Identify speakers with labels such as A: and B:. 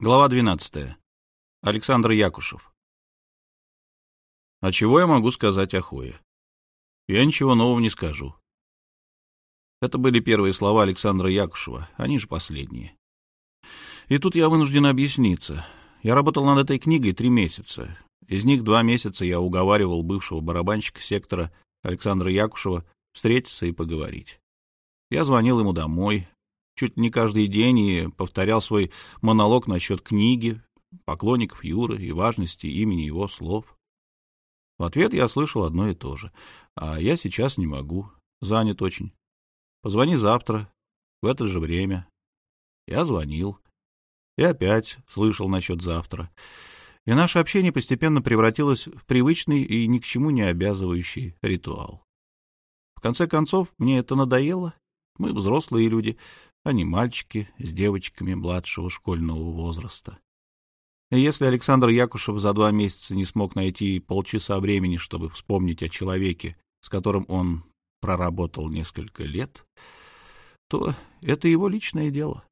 A: Глава 12. Александр Якушев. А чего я могу сказать о Хое? Я ничего нового не скажу. Это были первые слова Александра Якушева, они же последние. И тут я вынужден объясниться. Я работал над этой книгой три месяца. Из них два месяца я уговаривал бывшего барабанщика сектора Александра Якушева встретиться и поговорить. Я звонил ему домой, чуть не каждый день и повторял свой монолог насчет книги, поклонников Юры и важности имени его слов. В ответ я слышал одно и то же. А я сейчас не могу, занят очень. Позвони завтра, в это же время. Я звонил. И опять слышал насчет завтра. И наше общение постепенно превратилось в привычный и ни к чему не обязывающий ритуал. В конце концов, мне это надоело. Мы взрослые люди, не мальчики с девочками младшего школьного возраста. Если Александр Якушев за два месяца не смог найти полчаса времени, чтобы вспомнить о человеке, с которым он проработал несколько лет, то это его личное дело.